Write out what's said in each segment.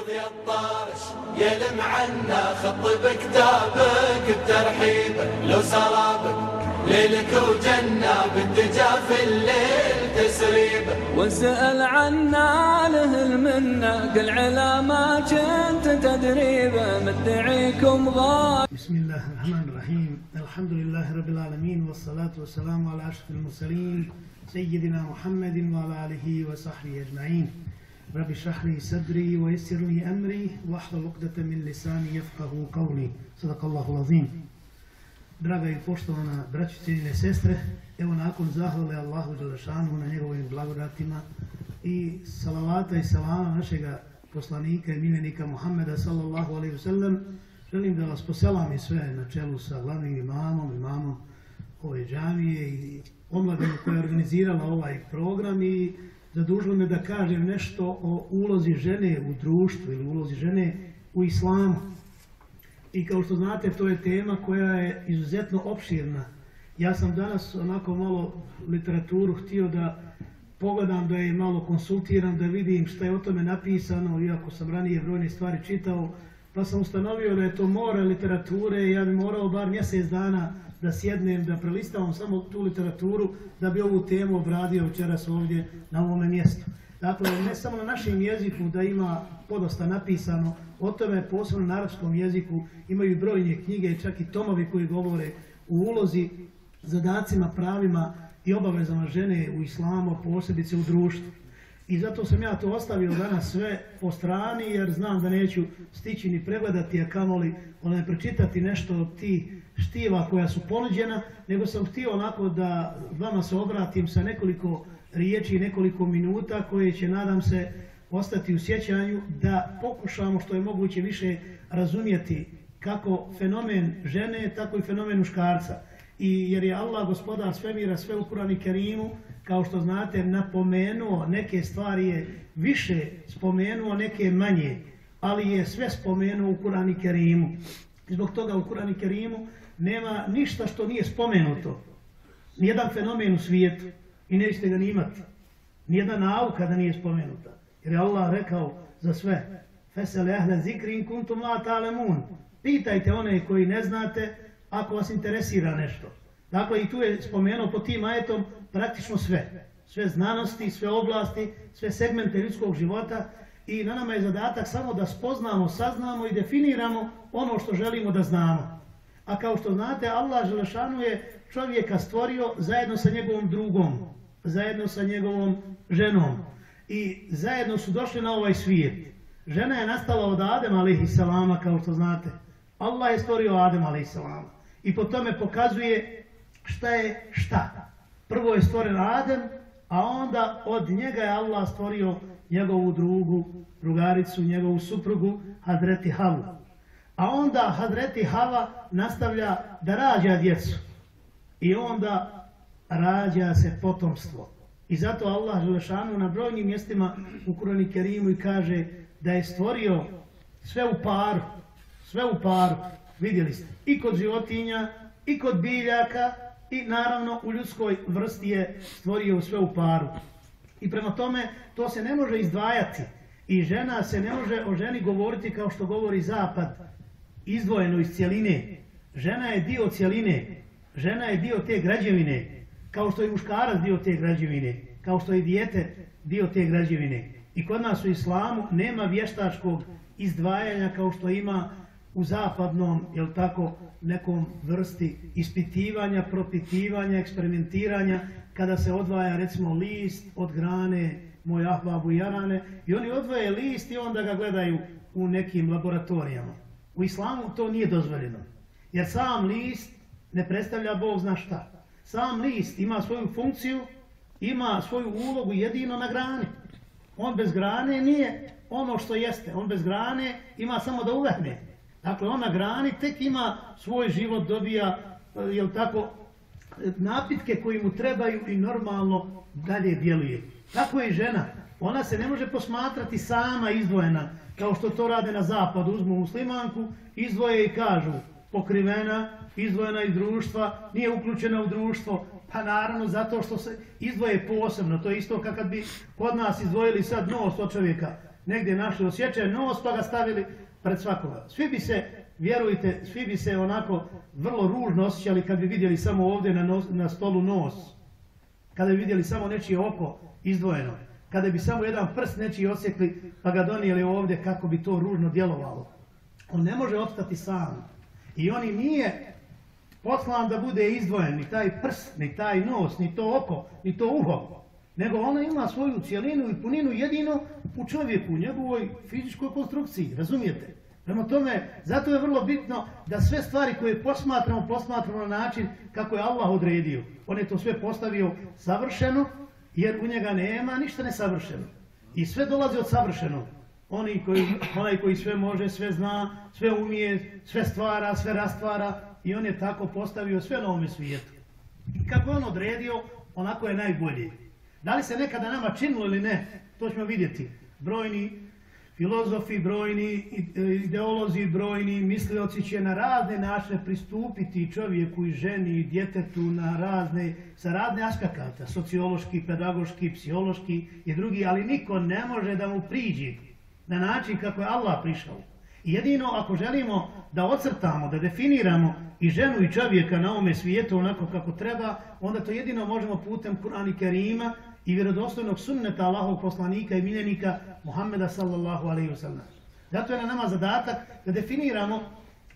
فيض يا الطارش يلم عنا خط بكتابك بترحيبه لو سرابك ليلك وجنة بالدجا في الليل تسريبه واسأل عنا له المنة قل علا ما كنت تدريبه مدعيكم غاية. بسم الله الرحمن الرحيم. الحمد لله رب العالمين والصلاة والسلام على أشرف المرسلين سيدنا محمد وعلى آله وصحبه أجمعين. رب اشرح لي صدري ويسر لي أمري واحلل عقدة من لساني يفقه قولي صدق الله العظيم Draga i poštovana braći, cijenine sestre, evo nakon zahvale Allahu Đelešanu na njegovim blagodatima i salavata i salama našega poslanika i miljenika Muhammeda sallallahu alaihi wasallam, želim da vas poselam i sve na čelu sa glavnim imamom, imamom ove džamije i omladinu koja je organizirala ovaj program i zadužilo me da kažem nešto o ulozi žene u društvu ili ulozi žene u islamu. I kao što znate, to je tema koja je izuzetno opširna. Ja sam danas onako malo literaturu htio da pogledam, da je malo konsultiram, da vidim šta je o tome napisano, iako sam ranije brojne stvari čitao, pa sam ustanovio da je to more literature i ja bi morao bar mjesec dana da sjednem, da prelistavam samo tu literaturu, da bi ovu temu obradio večeras ovdje na ovome mjestu. Dakle, ne samo na našem jeziku da ima podosta napisano, o tome posebno na arapskom jeziku imaju brojne knjige, čak i tomovi koji govore u ulozi, zadacima, pravima i obavezama žene u islamu, posebice u društvu. I zato sam ja to ostavio danas sve po strani jer znam da neću stići ni pregledati, a kamoli onaj pročitati nešto od tih štiva koja su ponuđena, nego sam htio onako da vama se obratim sa nekoliko riječi i nekoliko minuta koje će, nadam se, ostati u sjećanju da pokušamo što je moguće više razumjeti kako fenomen žene, tako i fenomen muškarca. I jer je Allah gospodar svemira sve u Kurani Kerimu, kao što znate, napomenuo neke stvari je više spomenuo, neke manje, ali je sve spomenuo u Kurani Kerimu. Zbog toga u Kurani Kerimu nema ništa što nije spomenuto. Nijedan fenomen u svijetu i nećete ga ni imati. Nijedna nauka da nije spomenuta. Jer je Allah rekao za sve Fesele ahle zikri in kuntum la ta'lemun. Pitajte one koji ne znate ako vas interesira nešto. Dakle, i tu je spomenuo po tim ajetom praktično sve. Sve znanosti, sve oblasti, sve segmente ljudskog života i na nama je zadatak samo da spoznamo, saznamo i definiramo ono što želimo da znamo. A kao što znate, Allah Želešanu je čovjeka stvorio zajedno sa njegovom drugom, zajedno sa njegovom ženom. I zajedno su došli na ovaj svijet. Žena je nastala od Adem a.s. kao što znate. Allah je stvorio Adem a.s. I po tome pokazuje šta je šta. Prvo je stvoren Adem, a onda od njega je Allah stvorio njegovu drugu, drugaricu, njegovu suprugu, Hadreti Havu. A onda Hadreti Hava nastavlja da rađa djecu. I onda rađa se potomstvo. I zato Allah Želešanu na brojnim mjestima u Kurani Kerimu i kaže da je stvorio sve u paru. Sve u paru. Vidjeli ste. I kod životinja, i kod biljaka, i naravno u ljudskoj vrsti je stvorio sve u paru. I prema tome to se ne može izdvajati. I žena se ne može o ženi govoriti kao što govori zapad, izdvojeno iz cjeline. Žena je dio cjeline. Žena je dio te građevine kao što je muškarac dio te građevine, kao što je dijete dio te građevine. I kod nas u islamu nema vještačkog izdvajanja kao što ima u zapadnom, jel tako, nekom vrsti ispitivanja, propitivanja, eksperimentiranja, kada se odvaja recimo list od grane moj ahbabu jarane i oni odvoje list i onda ga gledaju u nekim laboratorijama. U islamu to nije dozvoljeno. Jer sam list ne predstavlja Bog zna šta. Sam list ima svoju funkciju, ima svoju ulogu jedino na grani. On bez grane nije ono što jeste. On bez grane ima samo da uvehne. Dakle, on na grani tek ima svoj život, dobija, jel tako, napitke koji mu trebaju i normalno dalje djeluje. Tako je i žena. Ona se ne može posmatrati sama izdvojena, kao što to rade na zapadu. Uzmu muslimanku, izdvoje i kažu pokrivena, izdvojena iz društva, nije uključena u društvo, pa naravno zato što se izdvoje posebno. To je isto kad bi kod nas izdvojili sad nos od čovjeka. negdje našli osjećaj nos pa ga stavili pred svakoga. Svi bi se, vjerujte, svi bi se onako vrlo ružno osjećali kad bi vidjeli samo ovdje na, nos- na stolu nos. Kada bi vidjeli samo nečije oko izdvojeno. Kada bi samo jedan prst nečiji osjekli pa ga donijeli ovdje kako bi to ružno djelovalo. On ne može opstati sam. I on i nije poslan da bude izdvojen, ni taj prst, ni taj nos, ni to oko, ni to uho. Nego ona ima svoju cijelinu i puninu jedino u čovjeku, u njegovoj fizičkoj konstrukciji, razumijete? Prema tome, zato je vrlo bitno da sve stvari koje posmatramo, posmatramo na način kako je Allah odredio. On je to sve postavio savršeno, jer u njega nema ništa nesavršeno. I sve dolazi od savršenog. Oni koji, onaj koji sve može, sve zna, sve umije, sve stvara, sve rastvara i on je tako postavio sve na ovome svijetu. I kako je on odredio, onako je najbolje. Da li se nekada nama činilo ili ne, to ćemo vidjeti. Brojni filozofi, brojni i- ideolozi, brojni mislioci će na razne načine pristupiti čovjeku i ženi i djetetu na razne, sa razne aspekata, sociološki, pedagoški, psihološki i drugi, ali niko ne može da mu priđe na način kako je Allah prišao. Jedino ako želimo da ocrtamo, da definiramo i ženu i čovjeka na ovome svijetu onako kako treba, onda to jedino možemo putem Kur'ana i Kerima i vjerodostojnog sunneta Allahovog poslanika i miljenika Muhammeda sallallahu alaihi wasallam. Zato je na nama zadatak da definiramo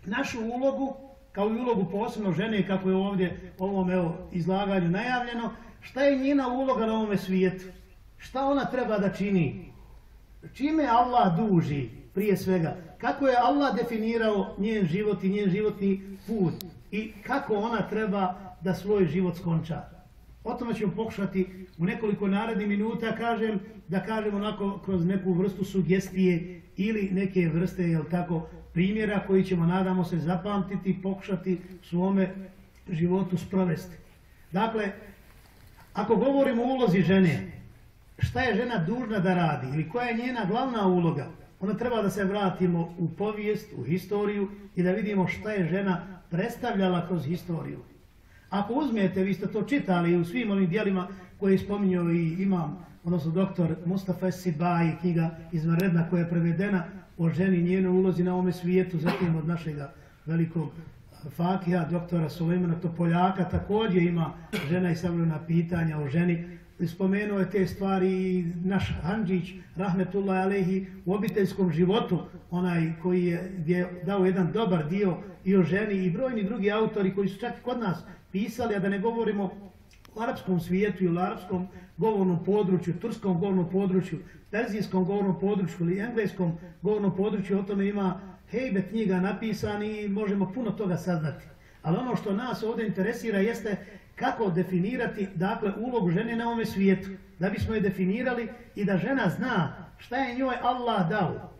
našu ulogu kao i ulogu posebno žene kako je ovdje u ovom izlaganju najavljeno, šta je njena uloga na ovome svijetu, šta ona treba da čini, čime Allah duži prije svega, kako je Allah definirao njen život i njen životni put i kako ona treba da svoj život skonča. O tome ćemo pokušati u nekoliko narednih minuta kažem, da kažem onako kroz neku vrstu sugestije ili neke vrste, jel tako, primjera koji ćemo, nadamo se, zapamtiti i pokušati svome životu sprovesti. Dakle, ako govorimo o ulozi žene, šta je žena dužna da radi ili koja je njena glavna uloga, onda treba da se vratimo u povijest, u historiju i da vidimo šta je žena predstavljala kroz historiju. Ako uzmete, vi ste to čitali u svim ovim dijelima koje je spominjao i imam, odnosno doktor Mustafa Sibai, knjiga izvanredna koja je prevedena o ženi njenoj ulozi na ovome svijetu, zatim od našega velikog Fakija, doktora Sulemana Topoljaka, također ima žena i savremena pitanja o ženi. Spomenuo je te stvari i naš Handžić, Rahmetullah Alehi, u obiteljskom životu, onaj koji je, je dao jedan dobar dio i o ženi i brojni drugi autori koji su čak kod nas pisali, a da ne govorimo u arapskom svijetu i u arapskom govornom području, turskom govornom području, perzijskom govornom području ili engleskom govornom području, o tome ima hejbe knjiga napisani i možemo puno toga saznati. Ali ono što nas ovdje interesira jeste kako definirati dakle ulogu žene na ovome svijetu. Da bismo je definirali i da žena zna šta je njoj Allah dao.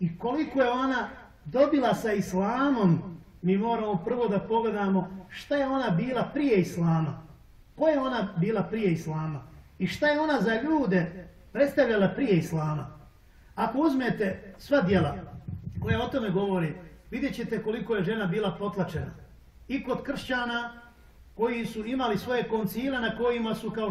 I koliko je ona dobila sa islamom, mi moramo prvo da pogledamo šta je ona bila prije islama. Ko je ona bila prije islama? I šta je ona za ljude predstavljala prije islama? Ako uzmete sva djela koja o tome govori, vidjet ćete koliko je žena bila potlačena. I kod kršćana koji su imali svoje koncile na kojima su, kao što